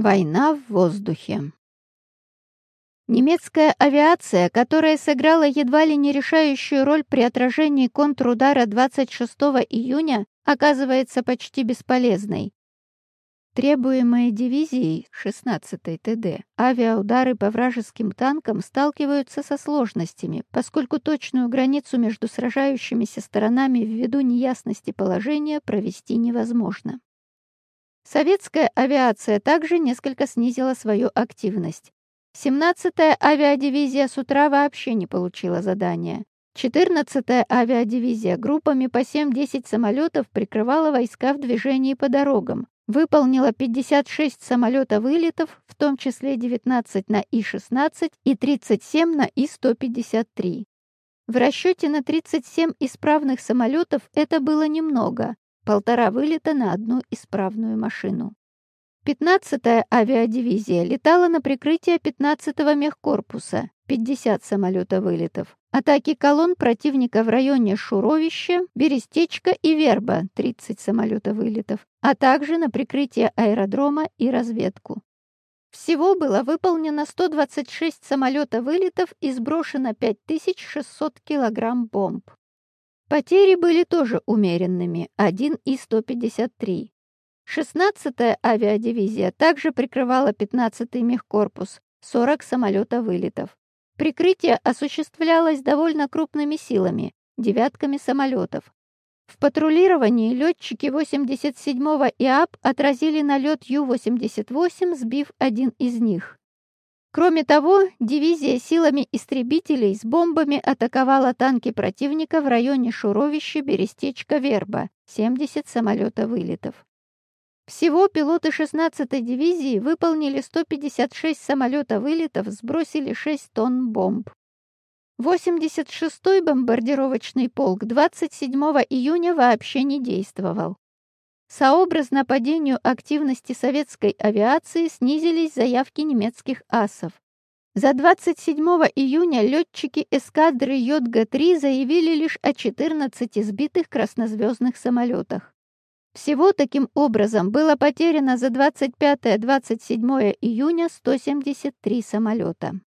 Война в воздухе. Немецкая авиация, которая сыграла едва ли не решающую роль при отражении контрудара 26 июня, оказывается почти бесполезной. Требуемые дивизией 16-й ТД авиаудары по вражеским танкам сталкиваются со сложностями, поскольку точную границу между сражающимися сторонами ввиду неясности положения провести невозможно. Советская авиация также несколько снизила свою активность. 17-я авиадивизия с утра вообще не получила задания. 14-я авиадивизия группами по 7-10 самолетов прикрывала войска в движении по дорогам, выполнила 56 самолета вылетов, в том числе 19 на И-16 и 37 на И-153. В расчете на 37 исправных самолетов это было немного, полтора вылета на одну исправную машину. 15-я авиадивизия летала на прикрытие 15-го мехкорпуса, 50 самолета вылетов. Атаки колонн противника в районе Шуровища, Берестечка и Верба, 30 самолета вылетов, а также на прикрытие аэродрома и разведку. Всего было выполнено 126 самолета вылетов и сброшено 5600 килограмм бомб. Потери были тоже умеренными – 1 и 153. 16-я авиадивизия также прикрывала 15-й мехкорпус, 40 самолета вылетов. Прикрытие осуществлялось довольно крупными силами, девятками самолетов. В патрулировании летчики 87-го ИАП отразили налет Ю-88, сбив один из них. Кроме того, дивизия силами истребителей с бомбами атаковала танки противника в районе Шуровища, Берестечка, Верба, 70 самолета вылетов. Всего пилоты 16-й дивизии выполнили 156 самолета вылетов, сбросили 6 тонн бомб. 86-й бомбардировочный полк 27 июня вообще не действовал. Сообразно падению активности советской авиации снизились заявки немецких асов. За 27 июня летчики эскадры Йодга-3 заявили лишь о 14 сбитых краснозвездных самолетах. Всего таким образом было потеряно за 25-27 июня 173 самолета.